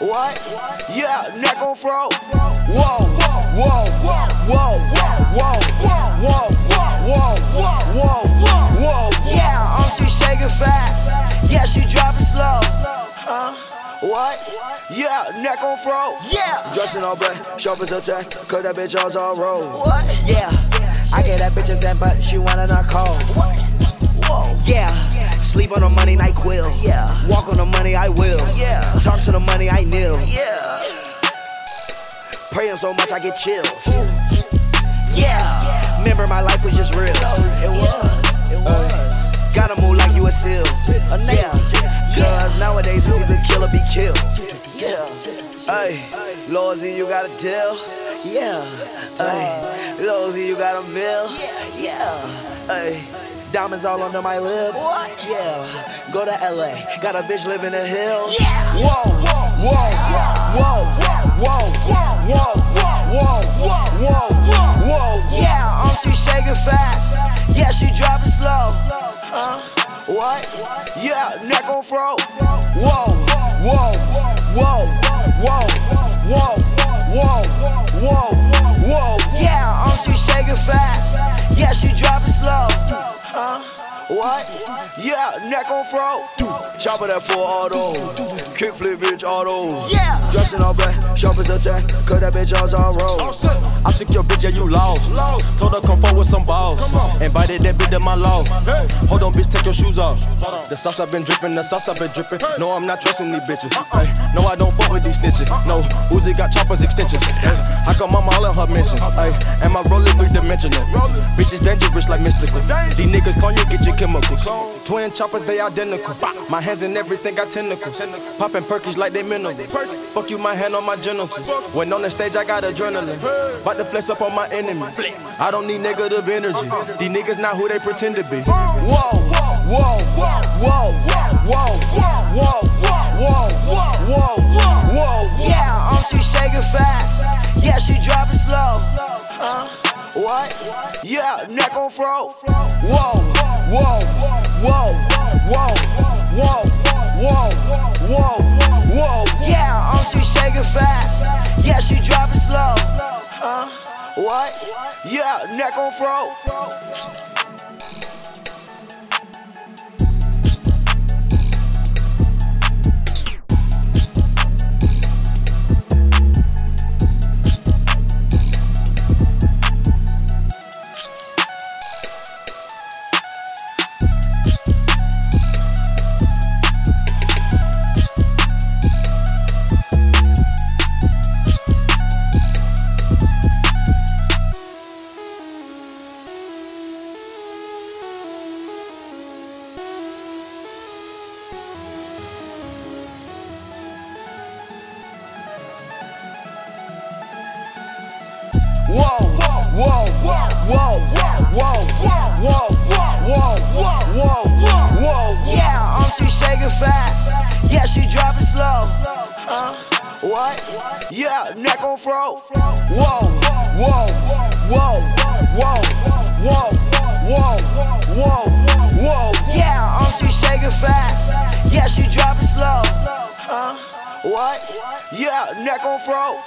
what? Yeah, neck on fro. Whoa, whoa, whoa, whoa, whoa, whoa, whoa, whoa, whoa, whoa. Yeah, um, she shaking fast. Yeah, she it slow. Huh? what? Yeah, neck on fro. Yeah. Dressing all black, sharp as a tack. Cut that bitch off all roll. What? Yeah. I get that bitch a zen, but she wanna not call. What? Whoa. Yeah. Sleep on the money, NyQuil. Yeah. Walk on the money, I will. Yeah. Talk to the money, I kneel. Yeah. Praying so much, I get chills. Yeah. Remember, my life was just real. It was. It was. Uh, gotta move like you a seal. Yeah. Cause nowadays, it's either kill or be killed. Yeah. Hey, Lordsy, you got a deal? Yeah. Hey, Lordsy, you got a meal? Yeah. Hey. Diamonds all under my lip. What? Yeah. Go to LA. Got a bitch living in the hills. Yeah. Whoa, whoa, whoa, whoa, whoa, whoa, whoa, whoa, whoa, whoa. Whoa, yeah, um, she shaking fast. Yeah, she dropping slow. Uh, what? Yeah, neck on fro. Whoa, whoa, whoa, whoa, whoa, whoa, what? Yeah, neck on fro. Chopper that full auto. Kickflip bitch auto. Yeah. Dressing all black, sharp as a tack. Cut that bitch off all roll. I took your bitch, yeah, you lost. Told her come forward with some balls. Invited that bitch to my loft. Hold on, bitch, take your shoes off. The sauce I've been dripping, the sauce I've been dripping. No, I'm not trusting these bitches. Ay, no, I don't fuck with these snitches. No, Uzi got choppers extensions. Ay, I got mama all in her mentions. Ay, and my rolling three dimensional. Bitches dangerous like mystical. These niggas call you, get your chemicals. Twin choppers, they identical. My hands and everything got tentacles. Popping perkies like they mineral. Fuck you, my hand on my genitals. When on the stage, I got adrenaline. About to flex up on my enemy. I don't need negative energy. These niggas not who they pretend to be. Whoa, whoa, whoa, whoa, whoa, whoa, whoa, whoa, whoa. whoa, whoa. Yeah, um, she shaking fast. Yeah, she dropping slow. Uh, what? Yeah, neck on. Whoa, whoa, what? Yeah, neck on fro. Whoa, whoa, whoa, whoa, whoa, whoa, whoa, whoa, whoa. Yeah, um, she shaking fast. Yeah, she dropping slow. Uh, what? Yeah, neck on fro. Whoa, whoa, whoa, whoa, whoa, whoa, whoa, whoa. Yeah, um, she shaking fast. Yeah, she dropping slow. Uh, what? Yeah, neck on fro.